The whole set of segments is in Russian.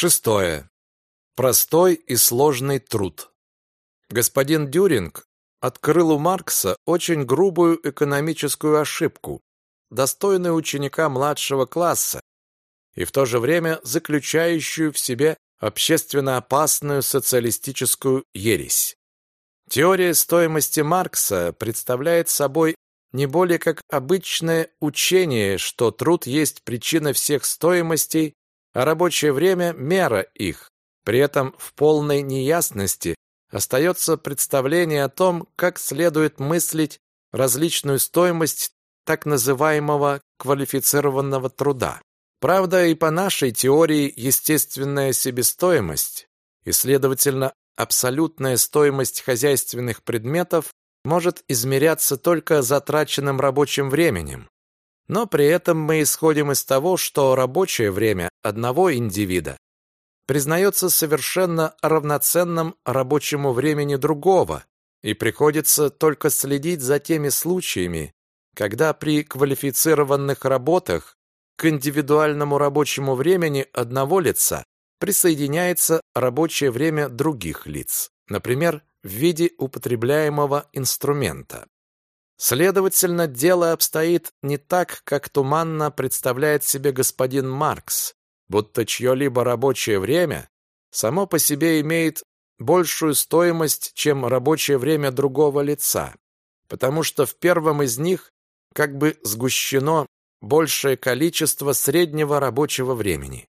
Шестое. Простой и сложный труд. Господин Дюринг открыл у Маркса очень грубую экономическую ошибку, достойную ученика младшего класса и в то же время заключающую в себе общественно опасную социалистическую ересь. Теория стоимости Маркса представляет собой не более как обычное учение, что труд есть причина всех стоимостей, а рабочее время – мера их. При этом в полной неясности остается представление о том, как следует мыслить различную стоимость так называемого квалифицированного труда. Правда, и по нашей теории естественная себестоимость и, следовательно, абсолютная стоимость хозяйственных предметов может измеряться только затраченным рабочим временем. Но при этом мы исходим из того, что рабочее время одного индивида признается совершенно равноценным рабочему времени другого, и приходится только следить за теми случаями, когда при квалифицированных работах к индивидуальному рабочему времени одного лица присоединяется рабочее время других лиц, например, в виде употребляемого инструмента. Следовательно, дело обстоит не так, как туманно представляет себе господин Маркс, будто чье-либо рабочее время само по себе имеет большую стоимость, чем рабочее время другого лица, потому что в первом из них как бы сгущено большее количество среднего рабочего времени.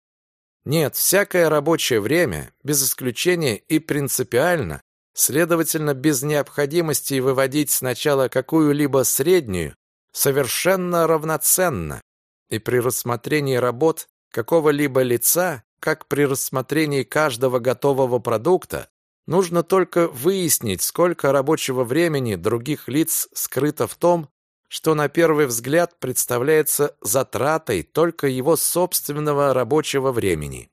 Нет, всякое рабочее время, без исключения и принципиально, следовательно, без необходимости выводить сначала какую-либо среднюю, совершенно равноценно, и при рассмотрении работ какого-либо лица, как при рассмотрении каждого готового продукта, нужно только выяснить, сколько рабочего времени других лиц скрыто в том, что на первый взгляд представляется затратой только его собственного рабочего времени.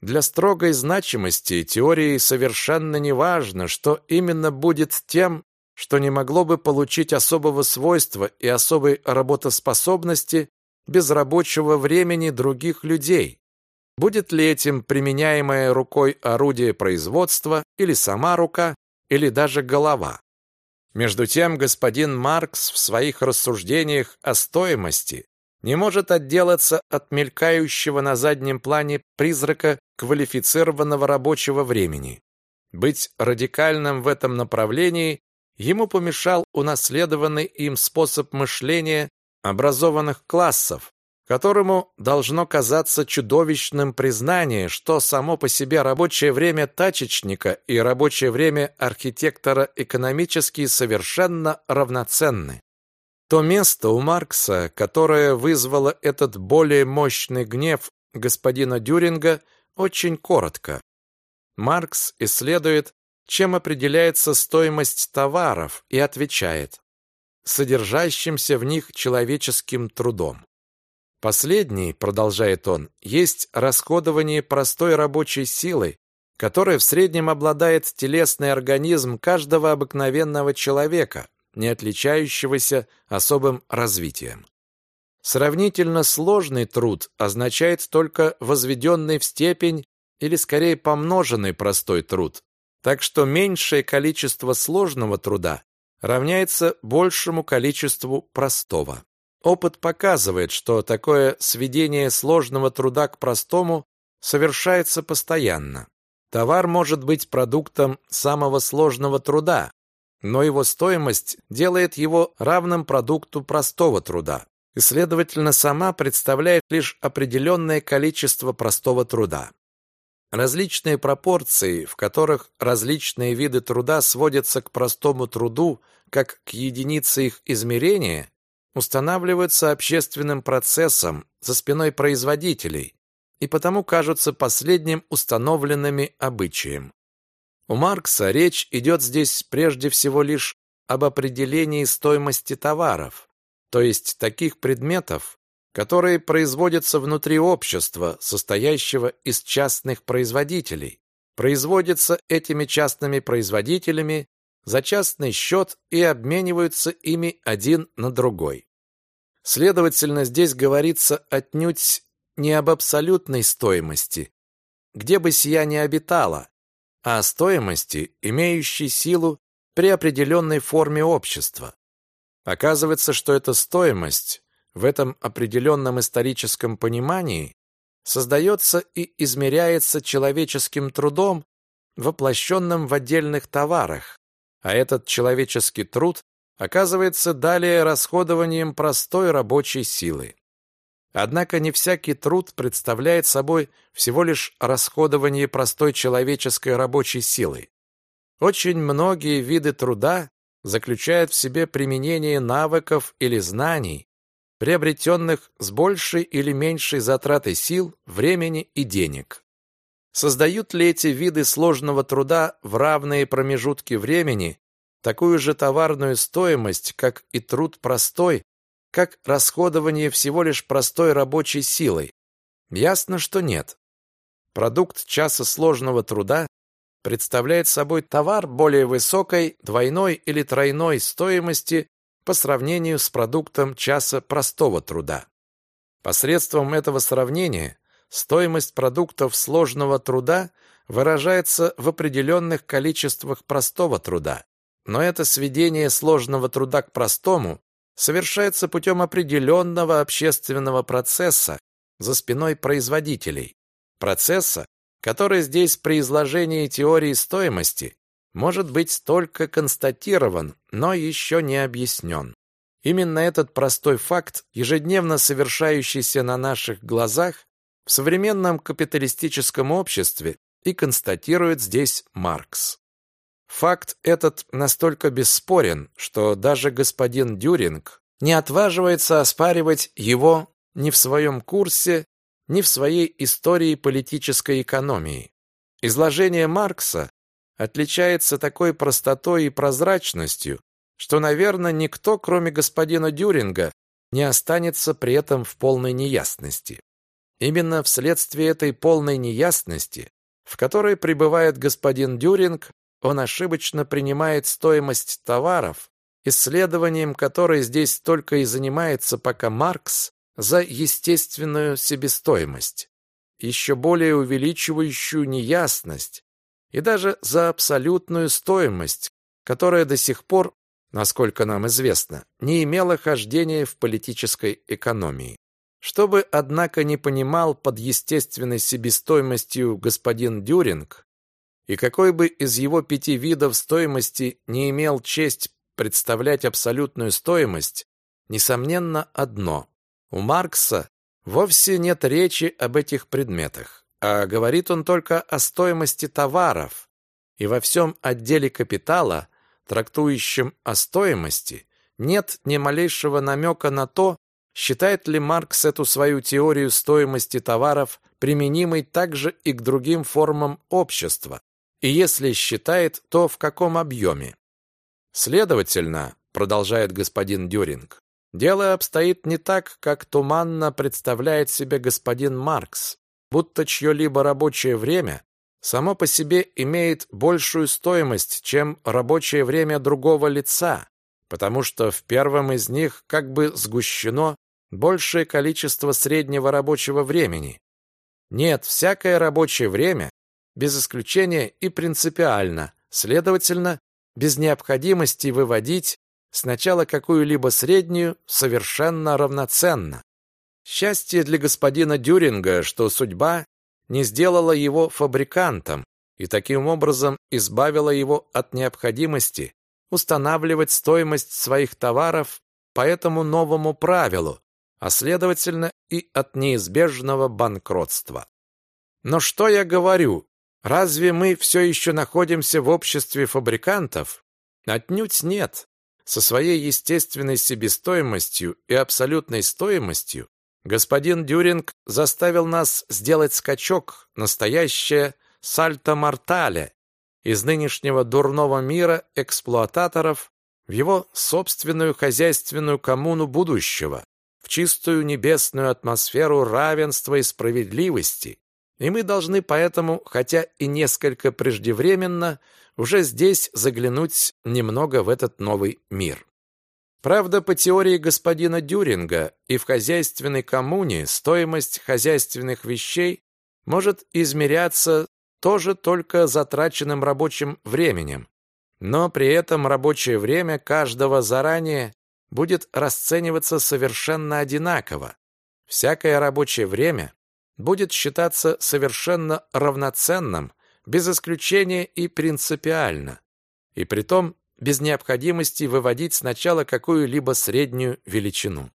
Для строгой значимости теории совершенно не важно, что именно будет тем, что не могло бы получить особого свойства и особой работоспособности без рабочего времени других людей. Будет ли этим применяемое рукой орудие производства, или сама рука, или даже голова. Между тем, господин Маркс в своих рассуждениях о стоимости не может отделаться от мелькающего на заднем плане призрака квалифицированного рабочего времени. Быть радикальным в этом направлении ему помешал унаследованный им способ мышления образованных классов, которому должно казаться чудовищным признание, что само по себе рабочее время тачечника и рабочее время архитектора экономически совершенно равноценны. То место у Маркса, которое вызвало этот более мощный гнев господина Дюринга, очень коротко. Маркс исследует, чем определяется стоимость товаров, и отвечает содержащимся в них человеческим трудом. Последний, продолжает он, есть расходование простой рабочей силы, которой в среднем обладает телесный организм каждого обыкновенного человека, не отличающегося особым развитием. Сравнительно сложный труд означает только возведенный в степень или скорее помноженный простой труд, так что меньшее количество сложного труда равняется большему количеству простого. Опыт показывает, что такое сведение сложного труда к простому совершается постоянно. Товар может быть продуктом самого сложного труда, но его стоимость делает его равным продукту простого труда и, следовательно, сама представляет лишь определенное количество простого труда. Различные пропорции, в которых различные виды труда сводятся к простому труду, как к единице их измерения, устанавливаются общественным процессом за спиной производителей и потому кажутся последним установленными обычаем. У Маркса речь идет здесь прежде всего лишь об определении стоимости товаров, то есть таких предметов, которые производятся внутри общества, состоящего из частных производителей, производятся этими частными производителями за частный счет и обмениваются ими один на другой. Следовательно, здесь говорится отнюдь не об абсолютной стоимости, где бы сия ни обитала, а о стоимости, имеющей силу при определенной форме общества. Оказывается, что эта стоимость в этом определенном историческом понимании создается и измеряется человеческим трудом, воплощенным в отдельных товарах, а этот человеческий труд оказывается далее расходованием простой рабочей силы. Однако не всякий труд представляет собой всего лишь расходование простой человеческой рабочей силы. Очень многие виды труда заключают в себе применение навыков или знаний, приобретенных с большей или меньшей затратой сил, времени и денег. Создают ли эти виды сложного труда в равные промежутки времени такую же товарную стоимость, как и труд простой, как расходование всего лишь простой рабочей силой? Ясно, что нет. Продукт часа сложного труда представляет собой товар более высокой, двойной или тройной стоимости по сравнению с продуктом часа простого труда. Посредством этого сравнения стоимость продуктов сложного труда выражается в определенных количествах простого труда. Но это сведение сложного труда к простому совершается путем определенного общественного процесса за спиной производителей. Процесса, который здесь при изложении теории стоимости может быть только констатирован, но еще не объяснен. Именно этот простой факт, ежедневно совершающийся на наших глазах, в современном капиталистическом обществе и констатирует здесь Маркс. Факт этот настолько бесспорен, что даже господин Дюринг не отваживается оспаривать его ни в своем курсе, ни в своей истории политической экономии. Изложение Маркса отличается такой простотой и прозрачностью, что, наверное, никто, кроме господина Дюринга, не останется при этом в полной неясности. Именно вследствие этой полной неясности, в которой пребывает господин Дюринг, он ошибочно принимает стоимость товаров, исследованием которой здесь только и занимается пока Маркс, за естественную себестоимость, еще более увеличивающую неясность, и даже за абсолютную стоимость, которая до сих пор, насколько нам известно, не имела хождения в политической экономии. Чтобы, однако, не понимал под естественной себестоимостью господин Дюринг, и какой бы из его пяти видов стоимости не имел честь представлять абсолютную стоимость, несомненно одно. У Маркса вовсе нет речи об этих предметах а говорит он только о стоимости товаров, и во всем отделе капитала, трактующем о стоимости, нет ни малейшего намека на то, считает ли Маркс эту свою теорию стоимости товаров применимой также и к другим формам общества, и если считает, то в каком объеме. Следовательно, продолжает господин Дюринг, дело обстоит не так, как туманно представляет себе господин Маркс будто чье-либо рабочее время само по себе имеет большую стоимость, чем рабочее время другого лица, потому что в первом из них как бы сгущено большее количество среднего рабочего времени. Нет, всякое рабочее время, без исключения и принципиально, следовательно, без необходимости выводить сначала какую-либо среднюю совершенно равноценно. Счастье для господина Дюринга, что судьба не сделала его фабрикантом и таким образом избавила его от необходимости устанавливать стоимость своих товаров по этому новому правилу, а следовательно и от неизбежного банкротства. Но что я говорю? Разве мы все еще находимся в обществе фабрикантов? Отнюдь нет. Со своей естественной себестоимостью и абсолютной стоимостью Господин Дюринг заставил нас сделать скачок, настоящее сальто-мортале, из нынешнего дурного мира эксплуататоров в его собственную хозяйственную коммуну будущего, в чистую небесную атмосферу равенства и справедливости. И мы должны поэтому, хотя и несколько преждевременно, уже здесь заглянуть немного в этот новый мир. Правда, по теории господина Дюринга и в хозяйственной коммуне стоимость хозяйственных вещей может измеряться тоже только затраченным рабочим временем, но при этом рабочее время каждого заранее будет расцениваться совершенно одинаково. Всякое рабочее время будет считаться совершенно равноценным, без исключения и принципиально, и притом без необходимости выводить сначала какую-либо среднюю величину.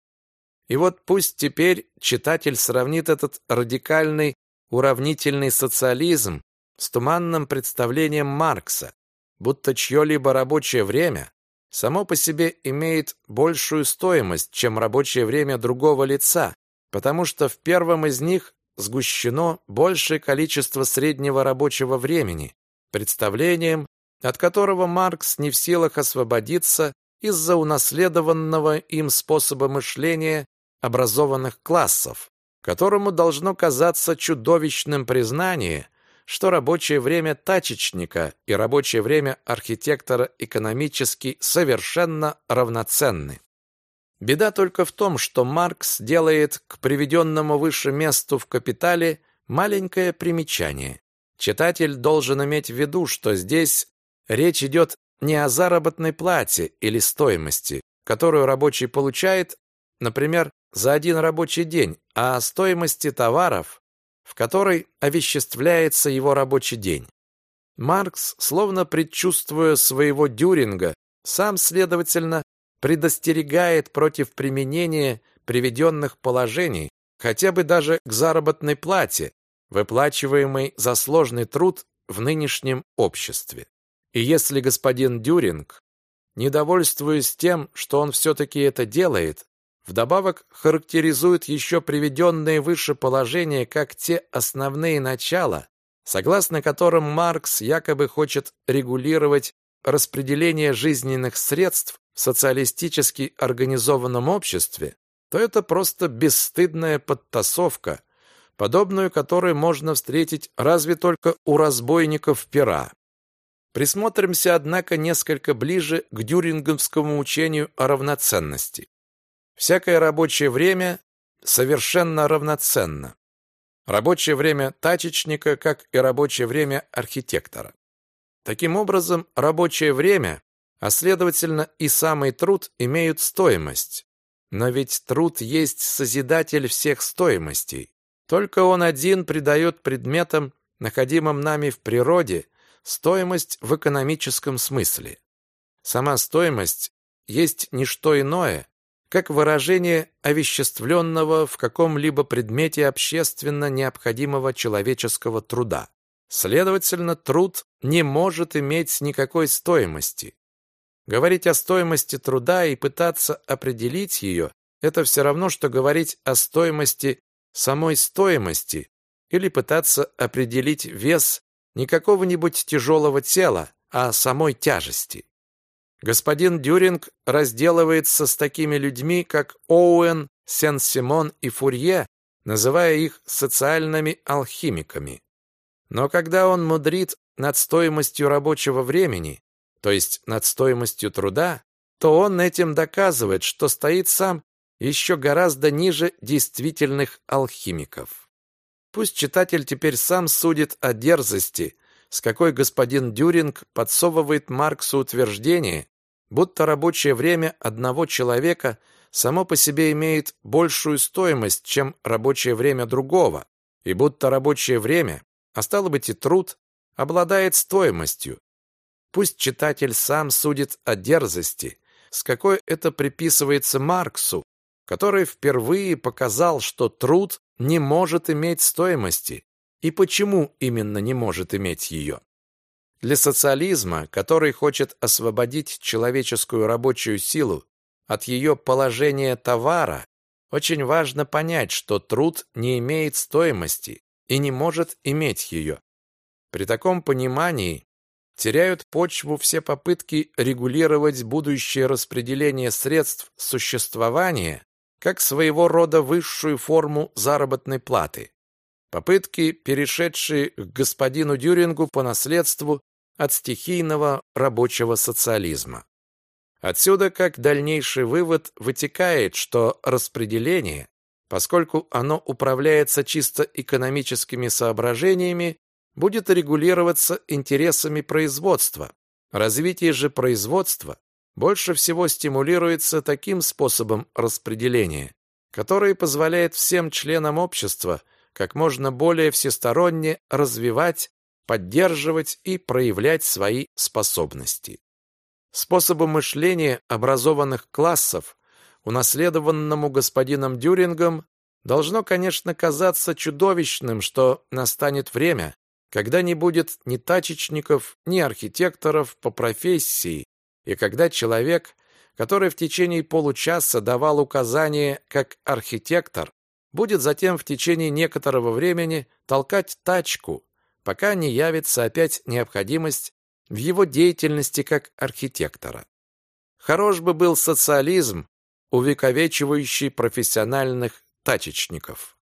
И вот пусть теперь читатель сравнит этот радикальный уравнительный социализм с туманным представлением Маркса, будто чье-либо рабочее время само по себе имеет большую стоимость, чем рабочее время другого лица, потому что в первом из них сгущено большее количество среднего рабочего времени, представлением, от которого Маркс не в силах освободиться из-за унаследованного им способа мышления образованных классов, которому должно казаться чудовищным признание – что рабочее время тачечника и рабочее время архитектора экономически совершенно равноценны. Беда только в том, что Маркс делает к приведенному выше месту в «Капитале» маленькое примечание. Читатель должен иметь в виду, что здесь речь идет не о заработной плате или стоимости, которую рабочий получает, например, за один рабочий день, а о стоимости товаров, в которой овеществляется его рабочий день. Маркс, словно предчувствуя своего Дюринга, сам, следовательно, предостерегает против применения приведенных положений хотя бы даже к заработной плате, выплачиваемой за сложный труд в нынешнем обществе. И если господин Дюринг, недовольствуясь тем, что он все-таки это делает, Вдобавок характеризует еще приведенные выше положения как те основные начала, согласно которым Маркс якобы хочет регулировать распределение жизненных средств в социалистически организованном обществе, то это просто бесстыдная подтасовка, подобную которой можно встретить разве только у разбойников пера. Присмотримся, однако, несколько ближе к дюринговскому учению о равноценности. Всякое рабочее время совершенно равноценно. Рабочее время тачечника, как и рабочее время архитектора. Таким образом, рабочее время, а следовательно и самый труд имеют стоимость. Но ведь труд есть созидатель всех стоимостей. Только он один придает предметам, находимым нами в природе, стоимость в экономическом смысле. Сама стоимость есть не что иное, как выражение овеществленного в каком-либо предмете общественно необходимого человеческого труда. Следовательно, труд не может иметь никакой стоимости. Говорить о стоимости труда и пытаться определить ее – это все равно, что говорить о стоимости самой стоимости или пытаться определить вес не какого-нибудь тяжелого тела, а самой тяжести. Господин Дюринг разделывается с такими людьми, как Оуэн, Сен-Симон и Фурье, называя их социальными алхимиками. Но когда он мудрит над стоимостью рабочего времени, то есть над стоимостью труда, то он этим доказывает, что стоит сам еще гораздо ниже действительных алхимиков. Пусть читатель теперь сам судит о дерзости, с какой господин Дюринг подсовывает Марксу утверждение, будто рабочее время одного человека само по себе имеет большую стоимость, чем рабочее время другого, и будто рабочее время, а стало быть и труд, обладает стоимостью. Пусть читатель сам судит о дерзости, с какой это приписывается Марксу, который впервые показал, что труд не может иметь стоимости, и почему именно не может иметь ее. Для социализма, который хочет освободить человеческую рабочую силу от ее положения товара, очень важно понять, что труд не имеет стоимости и не может иметь ее. При таком понимании теряют почву все попытки регулировать будущее распределение средств существования как своего рода высшую форму заработной платы. Попытки, перешедшие к господину Дюрингу по наследству от стихийного рабочего социализма. Отсюда, как дальнейший вывод, вытекает, что распределение, поскольку оно управляется чисто экономическими соображениями, будет регулироваться интересами производства. Развитие же производства больше всего стимулируется таким способом распределения, который позволяет всем членам общества как можно более всесторонне развивать, поддерживать и проявлять свои способности. Способом мышления образованных классов, унаследованному господином Дюрингом, должно, конечно, казаться чудовищным, что настанет время, когда не будет ни тачечников, ни архитекторов по профессии, и когда человек, который в течение получаса давал указания как архитектор, будет затем в течение некоторого времени толкать тачку, пока не явится опять необходимость в его деятельности как архитектора. Хорош бы был социализм, увековечивающий профессиональных тачечников.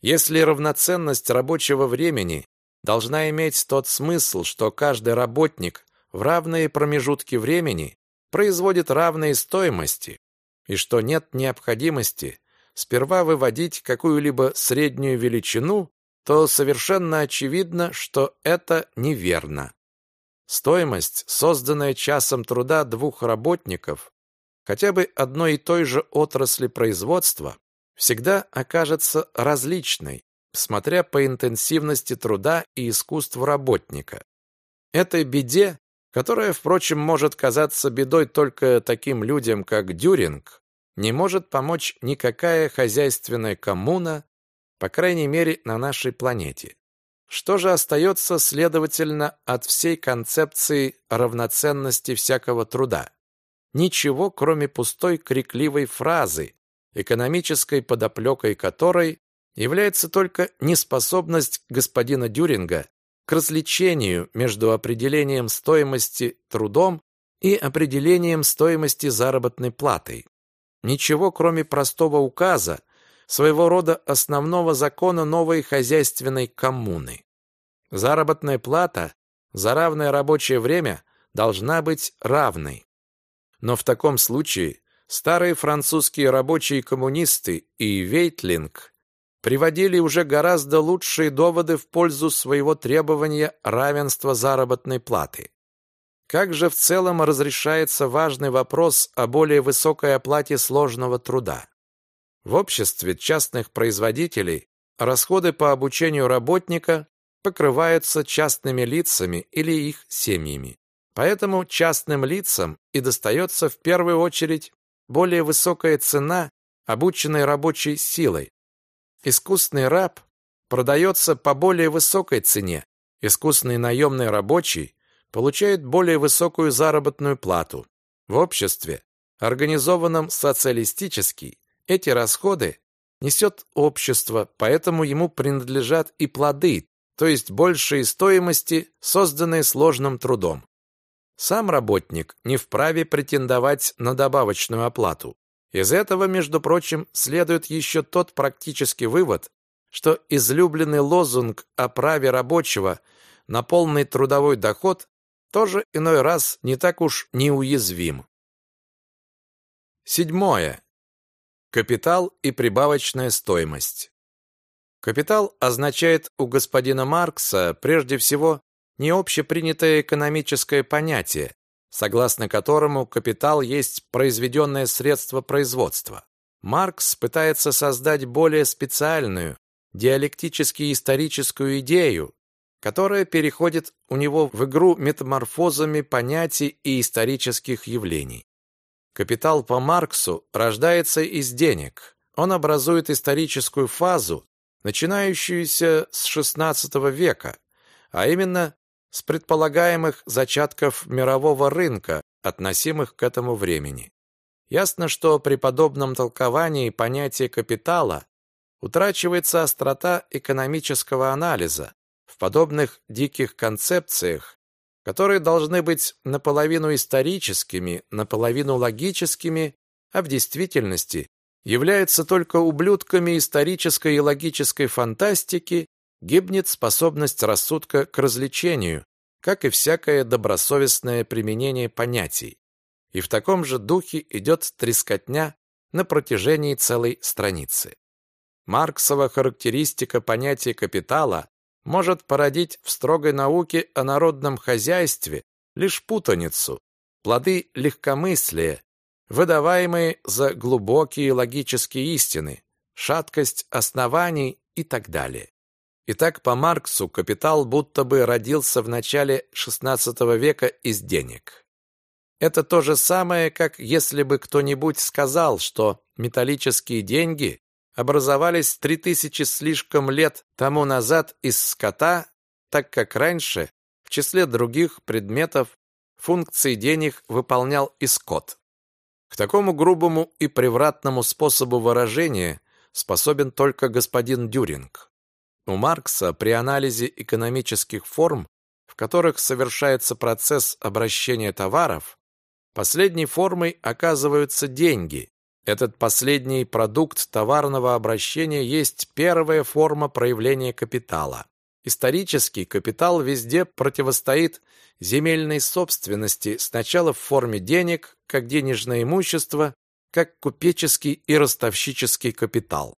Если равноценность рабочего времени должна иметь тот смысл, что каждый работник в равные промежутки времени производит равные стоимости, и что нет необходимости сперва выводить какую-либо среднюю величину, то совершенно очевидно, что это неверно. Стоимость, созданная часом труда двух работников, хотя бы одной и той же отрасли производства, всегда окажется различной, смотря по интенсивности труда и искусству работника. Этой беде, которая, впрочем, может казаться бедой только таким людям, как Дюринг, не может помочь никакая хозяйственная коммуна, по крайней мере, на нашей планете. Что же остается, следовательно, от всей концепции равноценности всякого труда? Ничего, кроме пустой крикливой фразы, экономической подоплекой которой является только неспособность господина Дюринга к развлечению между определением стоимости трудом и определением стоимости заработной платой. Ничего, кроме простого указа, своего рода основного закона новой хозяйственной коммуны. Заработная плата за равное рабочее время должна быть равной. Но в таком случае старые французские рабочие коммунисты и Вейтлинг приводили уже гораздо лучшие доводы в пользу своего требования равенства заработной платы. Как же в целом разрешается важный вопрос о более высокой оплате сложного труда? В обществе частных производителей расходы по обучению работника покрываются частными лицами или их семьями. Поэтому частным лицам и достается в первую очередь более высокая цена обученной рабочей силой, Искусный раб продается по более высокой цене. Искусный наемный рабочий получает более высокую заработную плату. В обществе, организованном социалистически, эти расходы несет общество, поэтому ему принадлежат и плоды, то есть большие стоимости, созданные сложным трудом. Сам работник не вправе претендовать на добавочную оплату. Из этого, между прочим, следует еще тот практический вывод, что излюбленный лозунг о праве рабочего на полный трудовой доход тоже иной раз не так уж неуязвим. Седьмое. Капитал и прибавочная стоимость. Капитал означает у господина Маркса прежде всего не общепринятое экономическое понятие, согласно которому капитал есть произведенное средство производства. Маркс пытается создать более специальную, диалектически-историческую идею, которая переходит у него в игру метаморфозами понятий и исторических явлений. Капитал по Марксу рождается из денег. Он образует историческую фазу, начинающуюся с XVI века, а именно с предполагаемых зачатков мирового рынка, относимых к этому времени. Ясно, что при подобном толковании понятия капитала утрачивается острота экономического анализа. В подобных диких концепциях, которые должны быть наполовину историческими, наполовину логическими, а в действительности являются только ублюдками исторической и логической фантастики, гибнет способность рассудка к развлечению, как и всякое добросовестное применение понятий. И в таком же духе идет трескотня на протяжении целой страницы. Марксова характеристика понятия капитала может породить в строгой науке о народном хозяйстве лишь путаницу, плоды легкомыслия, выдаваемые за глубокие логические истины, шаткость оснований и так далее. Итак, по Марксу капитал будто бы родился в начале XVI века из денег. Это то же самое, как если бы кто-нибудь сказал, что металлические деньги образовались три тысячи слишком лет тому назад из скота, так как раньше в числе других предметов функции денег выполнял и скот. К такому грубому и превратному способу выражения способен только господин Дюринг. У Маркса при анализе экономических форм, в которых совершается процесс обращения товаров, последней формой оказываются деньги, этот последний продукт товарного обращения есть первая форма проявления капитала. Исторический капитал везде противостоит земельной собственности сначала в форме денег, как денежное имущество, как купеческий и ростовщический капитал.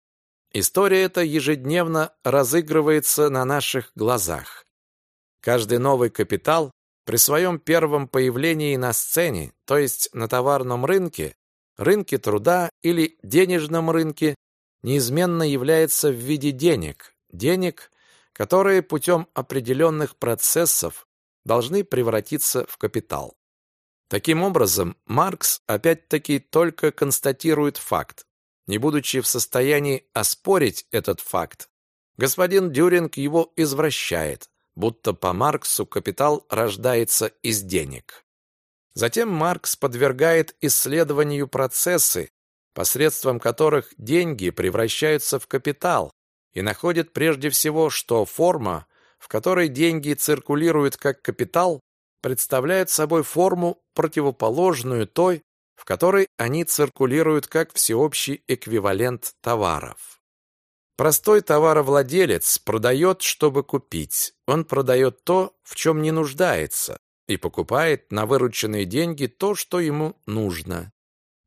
История эта ежедневно разыгрывается на наших глазах. Каждый новый капитал при своем первом появлении на сцене, то есть на товарном рынке, рынке труда или денежном рынке неизменно является в виде денег, денег, которые путем определенных процессов должны превратиться в капитал. Таким образом, Маркс опять-таки только констатирует факт, не будучи в состоянии оспорить этот факт. Господин Дюринг его извращает, будто по Марксу капитал рождается из денег. Затем Маркс подвергает исследованию процессы, посредством которых деньги превращаются в капитал, и находит прежде всего, что форма, в которой деньги циркулируют как капитал, представляет собой форму, противоположную той, в которой они циркулируют как всеобщий эквивалент товаров. Простой товаровладелец продает, чтобы купить. Он продает то, в чем не нуждается, и покупает на вырученные деньги то, что ему нужно.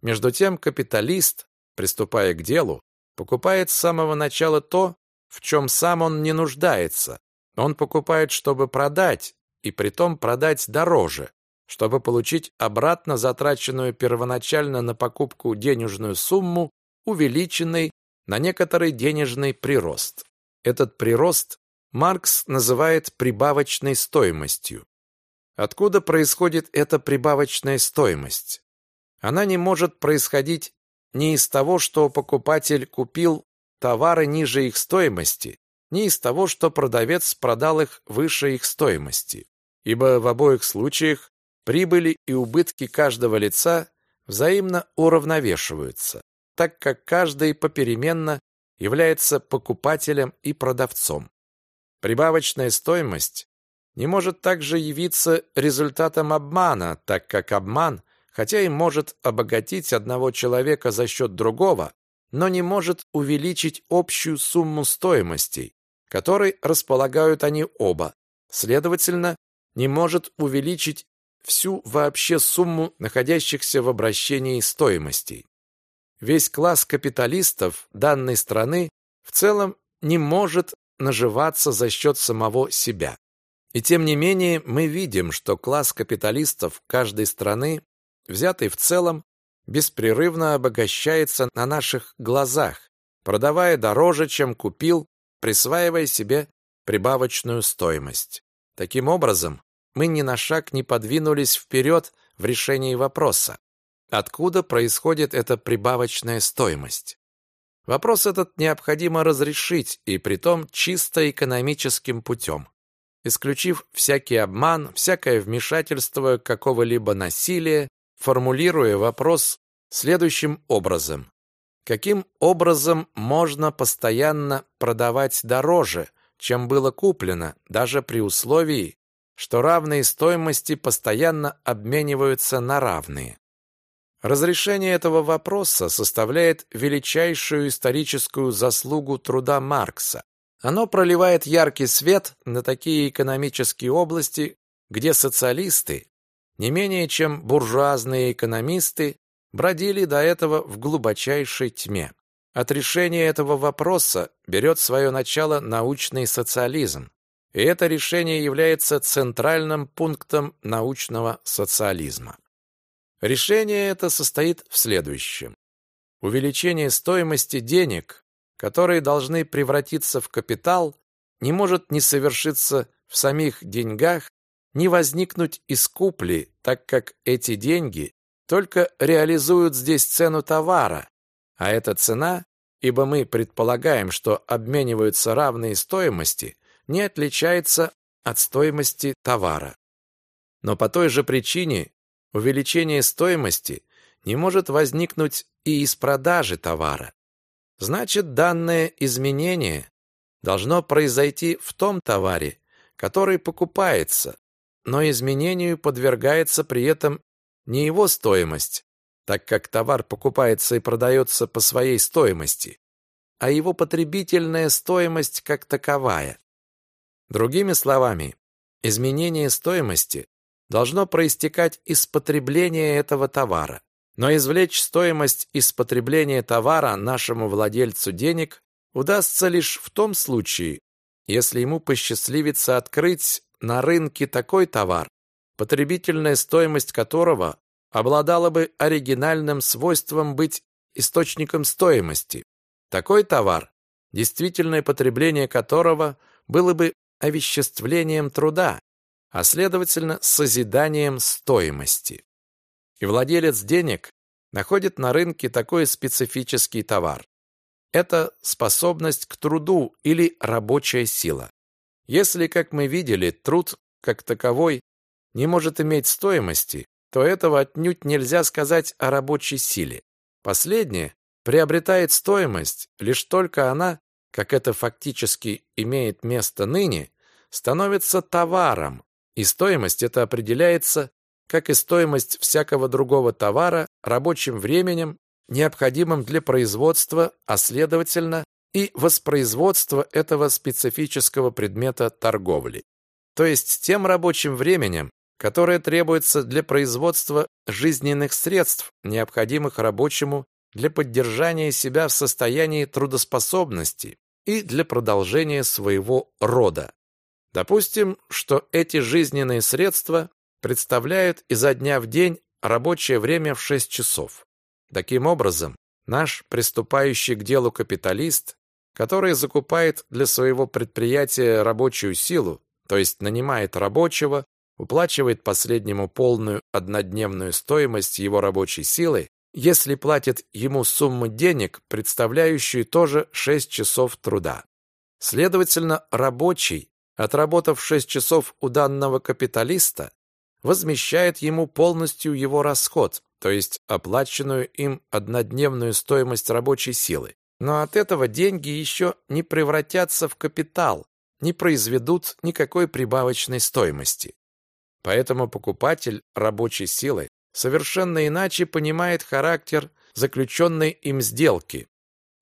Между тем капиталист, приступая к делу, покупает с самого начала то, в чем сам он не нуждается. Он покупает, чтобы продать, и притом продать дороже, чтобы получить обратно затраченную первоначально на покупку денежную сумму, увеличенной на некоторый денежный прирост. Этот прирост Маркс называет прибавочной стоимостью. Откуда происходит эта прибавочная стоимость? Она не может происходить ни из того, что покупатель купил товары ниже их стоимости, ни из того, что продавец продал их выше их стоимости. Ибо в обоих случаях прибыли и убытки каждого лица взаимно уравновешиваются, так как каждый попеременно является покупателем и продавцом. Прибавочная стоимость не может также явиться результатом обмана, так как обман, хотя и может обогатить одного человека за счет другого, но не может увеличить общую сумму стоимостей, которой располагают они оба. Следовательно, не может увеличить всю вообще сумму находящихся в обращении стоимостей. Весь класс капиталистов данной страны в целом не может наживаться за счет самого себя. И тем не менее мы видим, что класс капиталистов каждой страны, взятый в целом, беспрерывно обогащается на наших глазах, продавая дороже, чем купил, присваивая себе прибавочную стоимость. Таким образом, мы ни на шаг не подвинулись вперед в решении вопроса. Откуда происходит эта прибавочная стоимость? Вопрос этот необходимо разрешить, и притом чисто экономическим путем исключив всякий обман, всякое вмешательство какого-либо насилия, формулируя вопрос следующим образом. Каким образом можно постоянно продавать дороже, чем было куплено, даже при условии, что равные стоимости постоянно обмениваются на равные? Разрешение этого вопроса составляет величайшую историческую заслугу труда Маркса. Оно проливает яркий свет на такие экономические области, где социалисты, не менее чем буржуазные экономисты, бродили до этого в глубочайшей тьме. от решения этого вопроса берет свое начало научный социализм. И это решение является центральным пунктом научного социализма. Решение это состоит в следующем. Увеличение стоимости денег, которые должны превратиться в капитал, не может не совершиться в самих деньгах, не возникнуть из купли, так как эти деньги только реализуют здесь цену товара, а эта цена, ибо мы предполагаем, что обмениваются равные стоимости, не отличается от стоимости товара. Но по той же причине увеличение стоимости не может возникнуть и из продажи товара. Значит, данное изменение должно произойти в том товаре, который покупается, но изменению подвергается при этом не его стоимость, так как товар покупается и продается по своей стоимости, а его потребительная стоимость как таковая. Другими словами, изменение стоимости должно проистекать из потребления этого товара. Но извлечь стоимость из потребления товара нашему владельцу денег удастся лишь в том случае, если ему посчастливится открыть на рынке такой товар, потребительная стоимость которого обладала бы оригинальным свойством быть источником стоимости. Такой товар, действительное потребление которого было бы овеществлением труда, а следовательно созиданием стоимости. И владелец денег находит на рынке такой специфический товар. Это способность к труду или рабочая сила. Если, как мы видели, труд как таковой не может иметь стоимости, то этого отнюдь нельзя сказать о рабочей силе. Последнее приобретает стоимость, лишь только она, как это фактически имеет место ныне, становится товаром, и стоимость эта определяется, как и стоимость всякого другого товара, рабочим временем, необходимым для производства, а следовательно и воспроизводства этого специфического предмета торговли. То есть тем рабочим временем, которое требуется для производства жизненных средств, необходимых рабочему для поддержания себя в состоянии трудоспособности и для продолжения своего рода. Допустим, что эти жизненные средства представляют изо дня в день рабочее время в 6 часов. Таким образом, наш приступающий к делу капиталист, который закупает для своего предприятия рабочую силу, то есть нанимает рабочего, уплачивает последнему полную однодневную стоимость его рабочей силы, если платит ему сумму денег, представляющую тоже 6 часов труда. Следовательно, рабочий отработав 6 часов у данного капиталиста, возмещает ему полностью его расход, то есть оплаченную им однодневную стоимость рабочей силы. Но от этого деньги еще не превратятся в капитал, не произведут никакой прибавочной стоимости. Поэтому покупатель рабочей силы совершенно иначе понимает характер заключенной им сделки.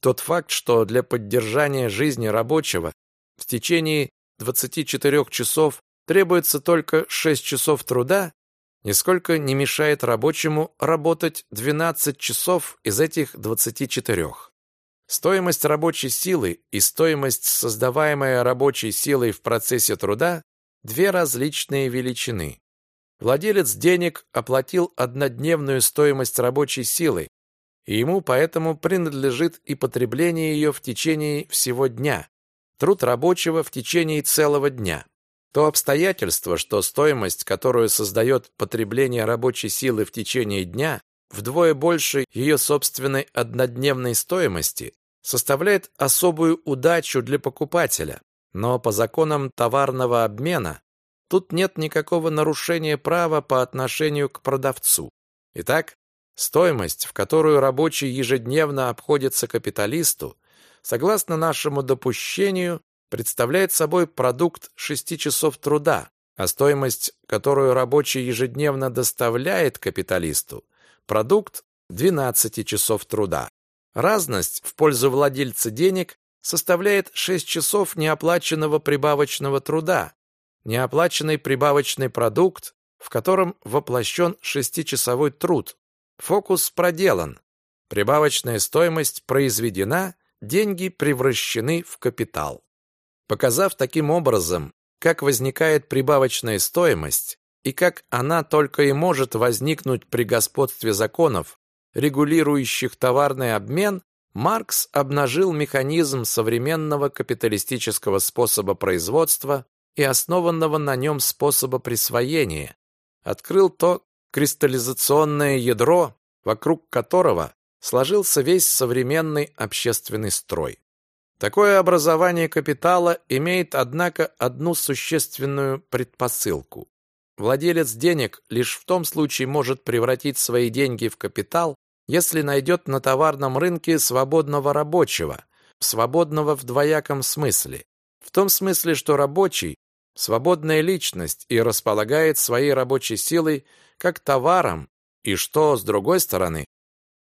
Тот факт, что для поддержания жизни рабочего в течение 24 часов требуется только 6 часов труда, нисколько не мешает рабочему работать 12 часов из этих 24. Стоимость рабочей силы и стоимость, создаваемая рабочей силой в процессе труда, две различные величины. Владелец денег оплатил однодневную стоимость рабочей силы, и ему поэтому принадлежит и потребление ее в течение всего дня, труд рабочего в течение целого дня. То обстоятельство, что стоимость, которую создает потребление рабочей силы в течение дня, вдвое больше ее собственной однодневной стоимости, составляет особую удачу для покупателя. Но по законам товарного обмена тут нет никакого нарушения права по отношению к продавцу. Итак, стоимость, в которую рабочий ежедневно обходится капиталисту, согласно нашему допущению, представляет собой продукт 6 часов труда, а стоимость, которую рабочий ежедневно доставляет капиталисту, продукт 12 часов труда. Разность в пользу владельца денег составляет 6 часов неоплаченного прибавочного труда. Неоплаченный прибавочный продукт, в котором воплощен шестичасовой труд. Фокус проделан. Прибавочная стоимость произведена, деньги превращены в капитал. Показав таким образом, как возникает прибавочная стоимость и как она только и может возникнуть при господстве законов, регулирующих товарный обмен, Маркс обнажил механизм современного капиталистического способа производства и основанного на нем способа присвоения, открыл то кристаллизационное ядро, вокруг которого сложился весь современный общественный строй. Такое образование капитала имеет, однако, одну существенную предпосылку. Владелец денег лишь в том случае может превратить свои деньги в капитал, если найдет на товарном рынке свободного рабочего, свободного в двояком смысле. В том смысле, что рабочий – свободная личность и располагает своей рабочей силой как товаром, и что, с другой стороны,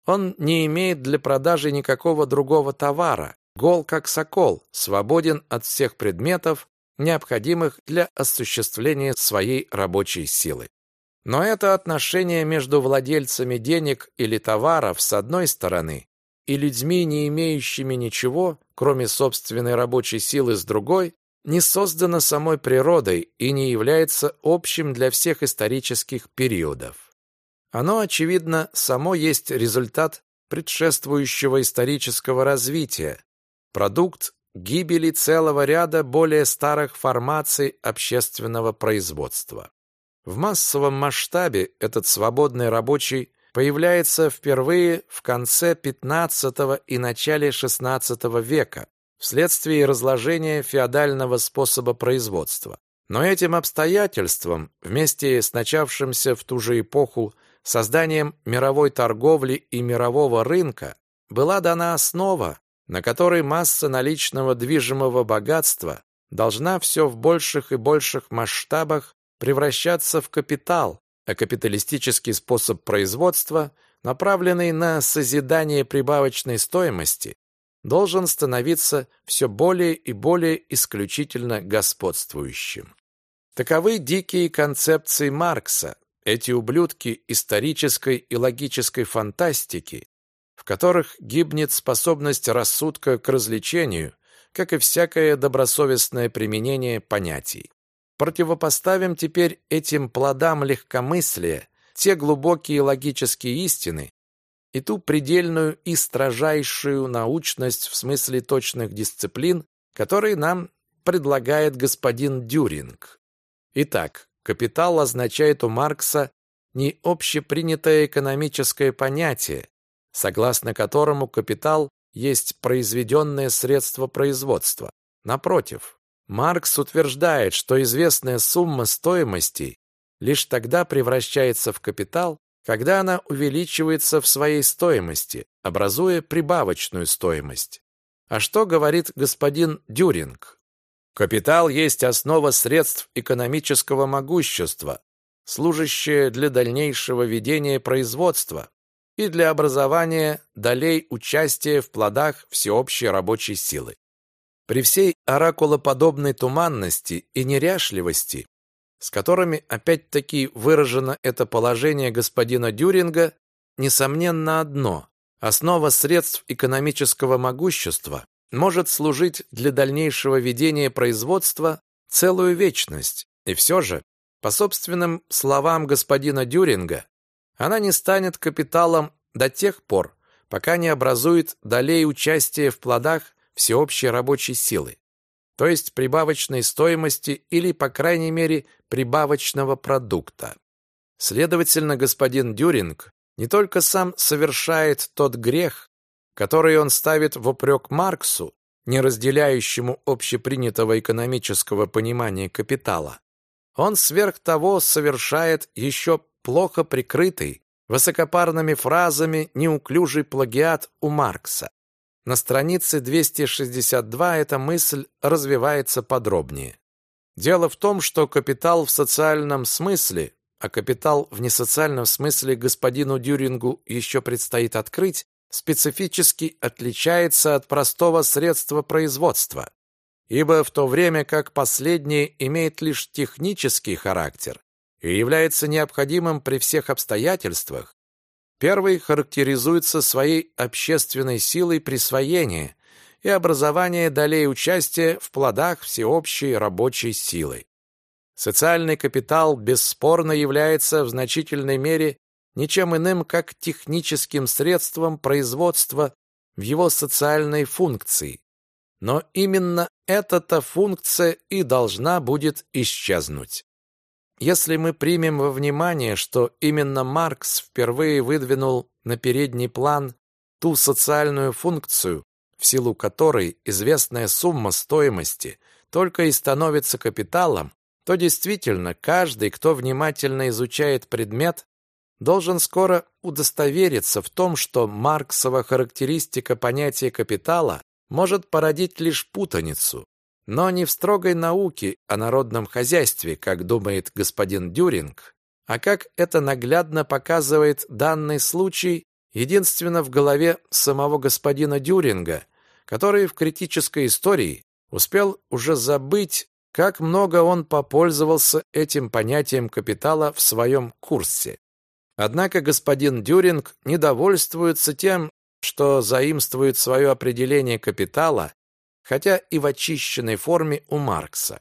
он не имеет для продажи никакого другого товара, гол как сокол, свободен от всех предметов, необходимых для осуществления своей рабочей силы. Но это отношение между владельцами денег или товаров с одной стороны и людьми, не имеющими ничего, кроме собственной рабочей силы с другой, не создано самой природой и не является общим для всех исторических периодов. Оно, очевидно, само есть результат предшествующего исторического развития, продукт гибели целого ряда более старых формаций общественного производства. В массовом масштабе этот свободный рабочий появляется впервые в конце XV и начале XVI века вследствие разложения феодального способа производства. Но этим обстоятельством, вместе с начавшимся в ту же эпоху Созданием мировой торговли и мирового рынка была дана основа, на которой масса наличного движимого богатства должна все в больших и больших масштабах превращаться в капитал, а капиталистический способ производства, направленный на созидание прибавочной стоимости, должен становиться все более и более исключительно господствующим. Таковы дикие концепции Маркса, эти ублюдки исторической и логической фантастики, в которых гибнет способность рассудка к развлечению, как и всякое добросовестное применение понятий. Противопоставим теперь этим плодам легкомыслия те глубокие логические истины и ту предельную и строжайшую научность в смысле точных дисциплин, которые нам предлагает господин Дюринг. Итак, Капитал означает у Маркса не общепринятое экономическое понятие, согласно которому капитал есть произведенное средство производства. Напротив, Маркс утверждает, что известная сумма стоимости лишь тогда превращается в капитал, когда она увеличивается в своей стоимости, образуя прибавочную стоимость. А что говорит господин Дюринг? Капитал есть основа средств экономического могущества, служащая для дальнейшего ведения производства и для образования долей участия в плодах всеобщей рабочей силы. При всей оракулоподобной туманности и неряшливости, с которыми опять-таки выражено это положение господина Дюринга, несомненно одно – основа средств экономического могущества может служить для дальнейшего ведения производства целую вечность. И все же, по собственным словам господина Дюринга, она не станет капиталом до тех пор, пока не образует долей участия в плодах всеобщей рабочей силы, то есть прибавочной стоимости или, по крайней мере, прибавочного продукта. Следовательно, господин Дюринг не только сам совершает тот грех, который он ставит в упрек Марксу, не разделяющему общепринятого экономического понимания капитала, он сверх того совершает еще плохо прикрытый, высокопарными фразами неуклюжий плагиат у Маркса. На странице 262 эта мысль развивается подробнее. Дело в том, что капитал в социальном смысле, а капитал в несоциальном смысле господину Дюрингу еще предстоит открыть, специфически отличается от простого средства производства, ибо в то время как последнее имеет лишь технический характер и является необходимым при всех обстоятельствах, Первый характеризуется своей общественной силой присвоения и образования долей участия в плодах всеобщей рабочей силы. Социальный капитал бесспорно является в значительной мере ничем иным, как техническим средством производства в его социальной функции. Но именно эта-то функция и должна будет исчезнуть. Если мы примем во внимание, что именно Маркс впервые выдвинул на передний план ту социальную функцию, в силу которой известная сумма стоимости только и становится капиталом, то действительно каждый, кто внимательно изучает предмет, должен скоро удостовериться в том, что Марксова характеристика понятия капитала может породить лишь путаницу, но не в строгой науке о народном хозяйстве, как думает господин Дюринг, а как это наглядно показывает данный случай единственно в голове самого господина Дюринга, который в критической истории успел уже забыть, как много он попользовался этим понятием капитала в своем курсе. Однако господин Дюринг не довольствуется тем, что заимствует свое определение капитала, хотя и в очищенной форме у Маркса.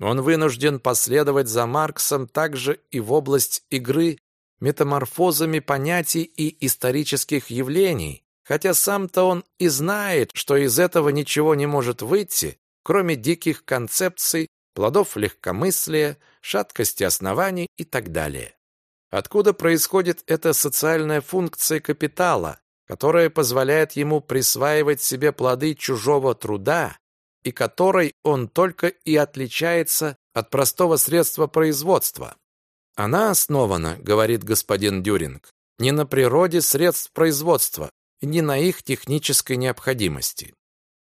Он вынужден последовать за Марксом также и в область игры метаморфозами понятий и исторических явлений, хотя сам-то он и знает, что из этого ничего не может выйти, кроме диких концепций, плодов легкомыслия, шаткости оснований и так далее. Откуда происходит эта социальная функция капитала, которая позволяет ему присваивать себе плоды чужого труда и которой он только и отличается от простого средства производства? Она основана, говорит господин Дюринг, не на природе средств производства и не на их технической необходимости.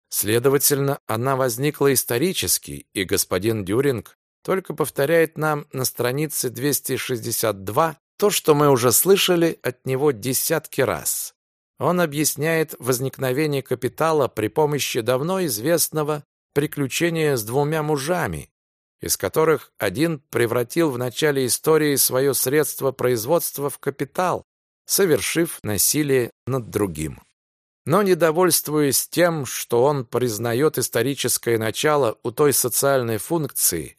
Следовательно, она возникла исторически, и господин Дюринг только повторяет нам на странице 262 то, что мы уже слышали от него десятки раз. Он объясняет возникновение капитала при помощи давно известного приключения с двумя мужами, из которых один превратил в начале истории свое средство производства в капитал, совершив насилие над другим. Но недовольствуясь тем, что он признает историческое начало у той социальной функции,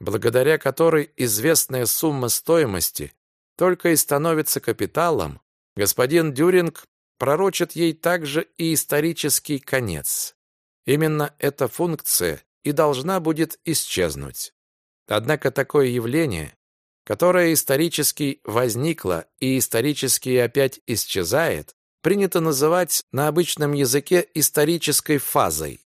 благодаря которой известная сумма стоимости только и становится капиталом, господин Дюринг пророчит ей также и исторический конец. Именно эта функция и должна будет исчезнуть. Однако такое явление, которое исторически возникло и исторически опять исчезает, принято называть на обычном языке исторической фазой.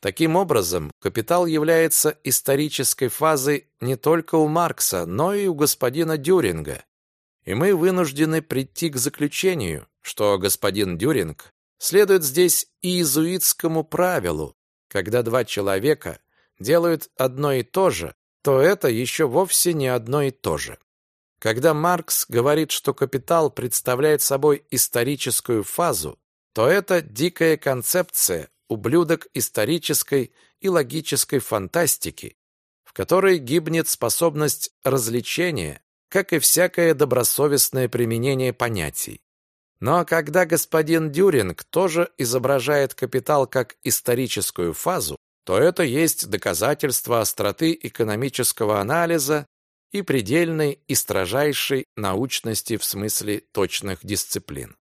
Таким образом, капитал является исторической фазой не только у Маркса, но и у господина Дюринга. И мы вынуждены прийти к заключению, что господин Дюринг следует здесь иезуитскому правилу, когда два человека делают одно и то же, то это еще вовсе не одно и то же. Когда Маркс говорит, что капитал представляет собой историческую фазу, то это дикая концепция, ублюдок исторической и логической фантастики, в которой гибнет способность развлечения, как и всякое добросовестное применение понятий. Но когда господин Дюринг тоже изображает капитал как историческую фазу, то это есть доказательство остроты экономического анализа и предельной и строжайшей научности в смысле точных дисциплин.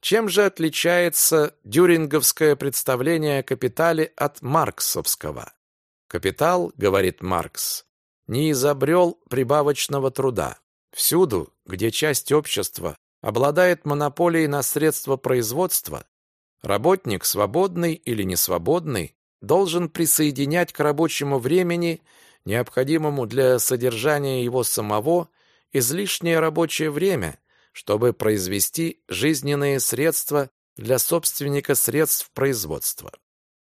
Чем же отличается дюринговское представление о капитале от марксовского? Капитал, говорит Маркс, не изобрел прибавочного труда. Всюду, где часть общества обладает монополией на средства производства, работник, свободный или несвободный, должен присоединять к рабочему времени, необходимому для содержания его самого, излишнее рабочее время – чтобы произвести жизненные средства для собственника средств производства.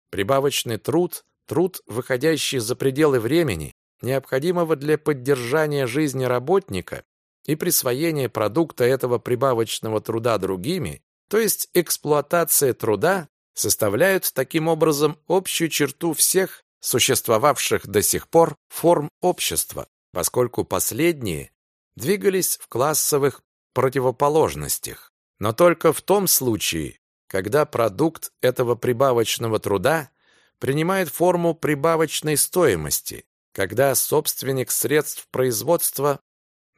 Прибавочный труд, труд, выходящий за пределы времени, необходимого для поддержания жизни работника и присвоения продукта этого прибавочного труда другими, то есть эксплуатация труда, составляют таким образом общую черту всех существовавших до сих пор форм общества, поскольку последние двигались в классовых противоположностях. но только в том случае, когда продукт этого прибавочного труда принимает форму прибавочной стоимости, когда собственник средств производства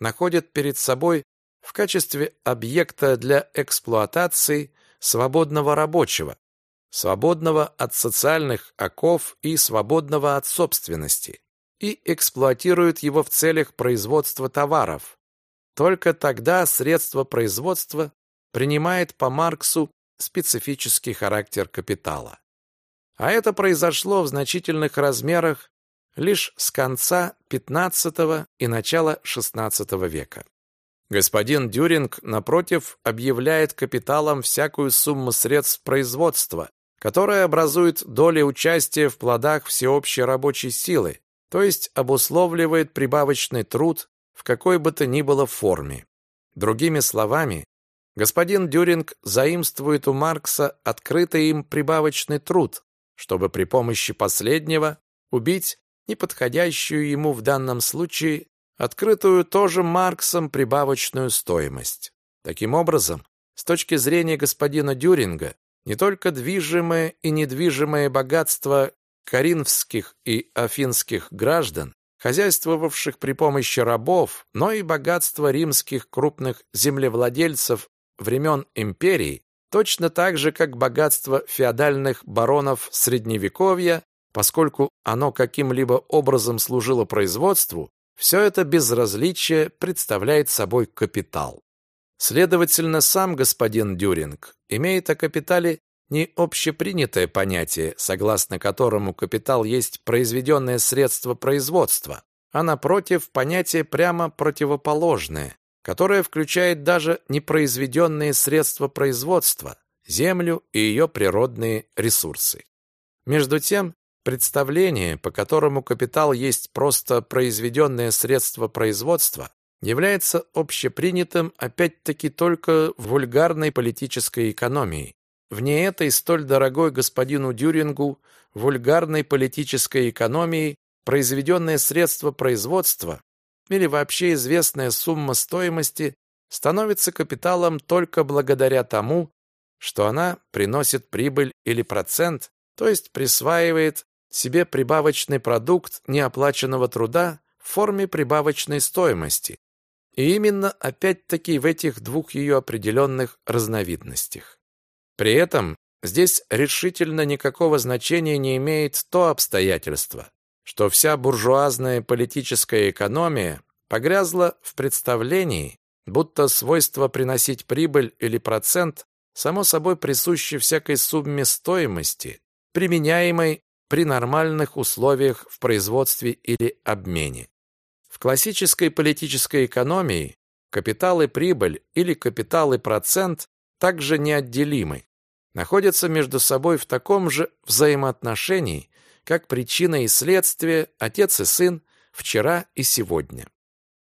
находит перед собой в качестве объекта для эксплуатации свободного рабочего, свободного от социальных оков и свободного от собственности, и эксплуатирует его в целях производства товаров. Только тогда средство производства принимает по Марксу специфический характер капитала. А это произошло в значительных размерах лишь с конца XV и начала XVI века. Господин Дюринг, напротив, объявляет капиталом всякую сумму средств производства, которая образует доли участия в плодах всеобщей рабочей силы, то есть обусловливает прибавочный труд в какой бы то ни было форме. Другими словами, господин Дюринг заимствует у Маркса открытый им прибавочный труд, чтобы при помощи последнего убить неподходящую ему в данном случае открытую тоже Марксом прибавочную стоимость. Таким образом, с точки зрения господина Дюринга, не только движимое и недвижимое богатство коринфских и афинских граждан, хозяйствовавших при помощи рабов, но и богатство римских крупных землевладельцев времен империи, точно так же, как богатство феодальных баронов Средневековья, поскольку оно каким-либо образом служило производству, все это безразличие представляет собой капитал. Следовательно, сам господин Дюринг имеет о капитале не общепринятое понятие, согласно которому капитал есть произведенное средство производства, а напротив понятие прямо противоположное, которое включает даже непроизведенные средства производства, землю и ее природные ресурсы. Между тем, Представление, по которому капитал есть просто произведенное средство производства, является общепринятым опять-таки только в вульгарной политической экономии. Вне этой столь дорогой господину Дюрингу вульгарной политической экономии произведенное средство производства или вообще известная сумма стоимости становится капиталом только благодаря тому, что она приносит прибыль или процент, то есть присваивает себе прибавочный продукт неоплаченного труда в форме прибавочной стоимости. И именно опять-таки в этих двух ее определенных разновидностях. При этом здесь решительно никакого значения не имеет то обстоятельство, что вся буржуазная политическая экономия погрязла в представлении, будто свойство приносить прибыль или процент само собой присуще всякой сумме стоимости, применяемой при нормальных условиях в производстве или обмене. В классической политической экономии капитал и прибыль или капитал и процент также неотделимы, находятся между собой в таком же взаимоотношении, как причина и следствие, отец и сын, вчера и сегодня.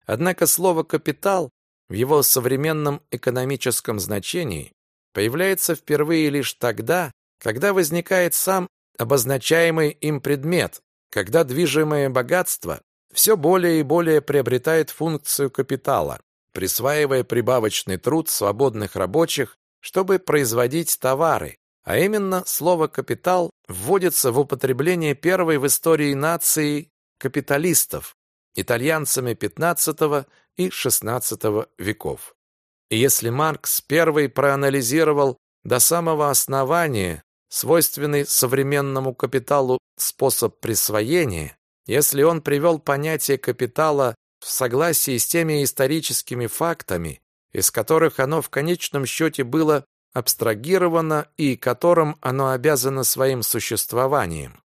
Однако слово «капитал» в его современном экономическом значении появляется впервые лишь тогда, когда возникает сам обозначаемый им предмет, когда движимое богатство все более и более приобретает функцию капитала, присваивая прибавочный труд свободных рабочих, чтобы производить товары, а именно слово «капитал» вводится в употребление первой в истории нации капиталистов, итальянцами XV и XVI веков. И если Маркс первый проанализировал до самого основания свойственный современному капиталу способ присвоения, если он привел понятие капитала в согласии с теми историческими фактами, из которых оно в конечном счете было абстрагировано и которым оно обязано своим существованием.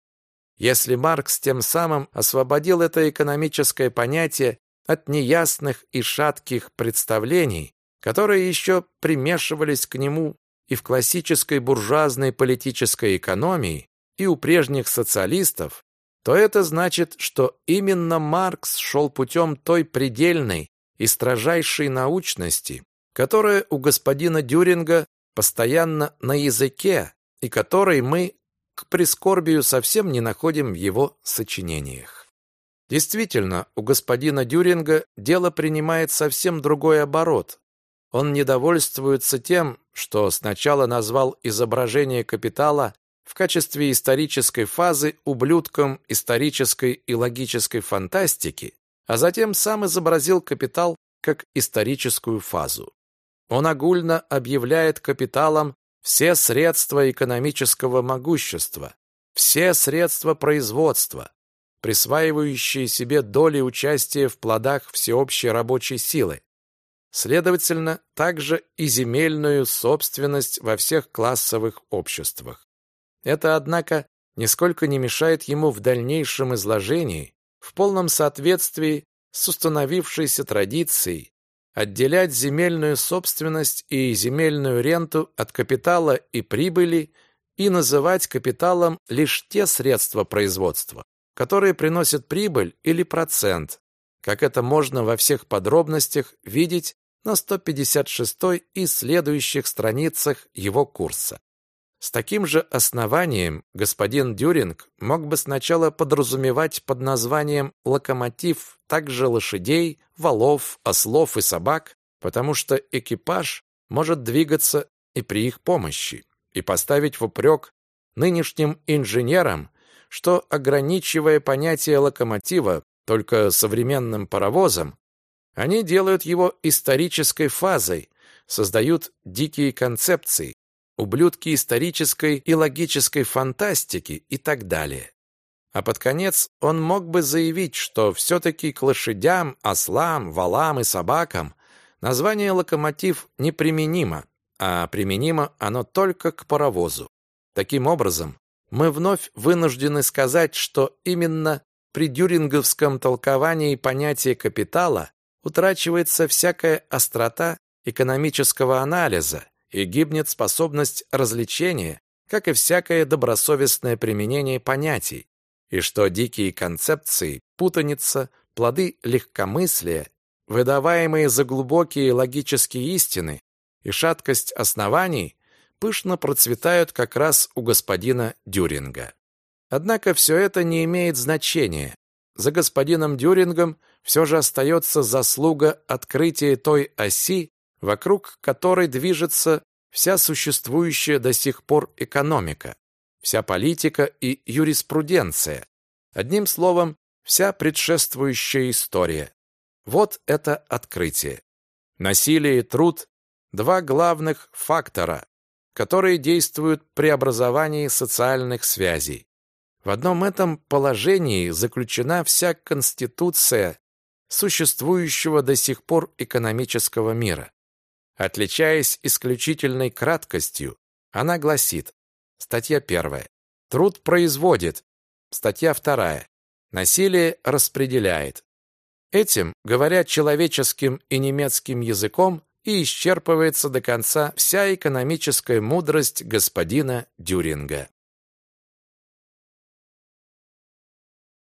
Если Маркс тем самым освободил это экономическое понятие от неясных и шатких представлений, которые еще примешивались к нему и в классической буржуазной политической экономии, и у прежних социалистов, то это значит, что именно Маркс шел путем той предельной и строжайшей научности, которая у господина Дюринга постоянно на языке и которой мы, к прискорбию, совсем не находим в его сочинениях. Действительно, у господина Дюринга дело принимает совсем другой оборот. Он недовольствуется тем, что сначала назвал изображение капитала в качестве исторической фазы ублюдком исторической и логической фантастики, а затем сам изобразил капитал как историческую фазу. Он огульно объявляет капиталом все средства экономического могущества, все средства производства, присваивающие себе доли участия в плодах всеобщей рабочей силы, следовательно, также и земельную собственность во всех классовых обществах. Это, однако, нисколько не мешает ему в дальнейшем изложении, в полном соответствии с установившейся традицией, отделять земельную собственность и земельную ренту от капитала и прибыли и называть капиталом лишь те средства производства, которые приносят прибыль или процент, как это можно во всех подробностях видеть на 156 и следующих страницах его курса. С таким же основанием господин Дюринг мог бы сначала подразумевать под названием локомотив также лошадей, валов, ослов и собак, потому что экипаж может двигаться и при их помощи, и поставить в упрек нынешним инженерам, что, ограничивая понятие локомотива только современным паровозом, они делают его исторической фазой, создают дикие концепции, ублюдки исторической и логической фантастики и так далее. А под конец он мог бы заявить, что все-таки к лошадям, ослам, валам и собакам название «локомотив» неприменимо, а применимо оно только к паровозу. Таким образом, мы вновь вынуждены сказать, что именно при дюринговском толковании понятия капитала утрачивается всякая острота экономического анализа и гибнет способность развлечения, как и всякое добросовестное применение понятий, и что дикие концепции, путаница, плоды легкомыслия, выдаваемые за глубокие логические истины и шаткость оснований пышно процветают как раз у господина Дюринга. Однако все это не имеет значения. За господином Дюрингом все же остается заслуга открытия той оси, вокруг которой движется вся существующая до сих пор экономика, вся политика и юриспруденция. Одним словом, вся предшествующая история. Вот это открытие. Насилие и труд – два главных фактора, которые действуют при образовании социальных связей. В одном этом положении заключена вся конституция существующего до сих пор экономического мира. Отличаясь исключительной краткостью, она гласит, статья первая, труд производит, статья вторая, насилие распределяет. Этим, говоря человеческим и немецким языком, и исчерпывается до конца вся экономическая мудрость господина Дюринга.